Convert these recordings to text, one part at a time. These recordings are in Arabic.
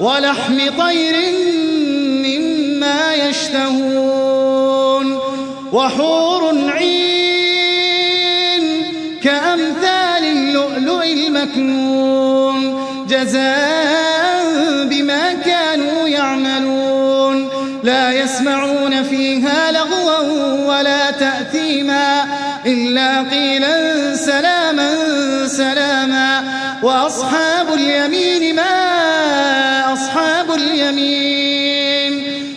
ولحم طير مما يشتهون وحور عين كأمثال اللؤلؤ المكنون جزاء بما كانوا يعملون لا يسمعون فيها لغوا ولا تأثيما إلا قيلا سلاما سلاما وأصحاب اليمين ما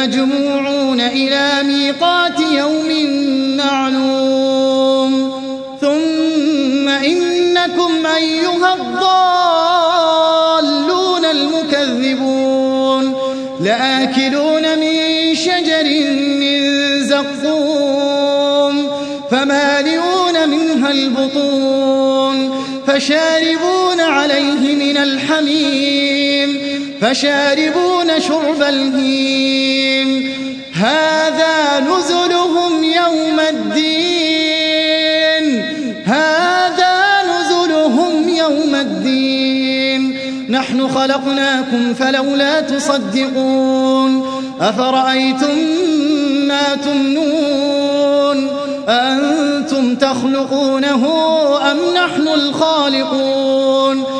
لمجموعون إلى ميقات يوم معلوم. ثم إنكم أيها الضالون المكذبون. لآكلون من شجر من زقوم فمالئون منها البطون فشاربون عليه من الحميم. فشاربون شرب الهيم. هذا نزلهم يوم الدين. هذا نزلهم يوم الدين. نحن خلقناكم فلولا تصدقون. أفرأيتم ما تمنون؟ أنتم تخلقونه أم نحن الخالقون؟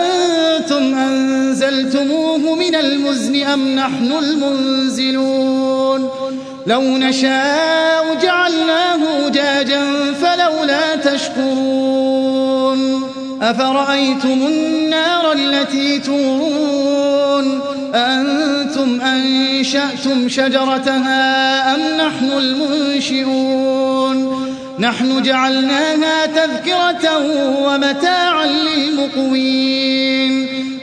من المزن أم نحن المنزلون؟ لو نشاء جعلناه جاجا فلولا تشكرون. أفرأيتم النار التي تورون؟ أنتم أنشأتم شجرتها أم نحن المنشئون؟ نحن جعلناها تذكرة ومتاعا للمقوين.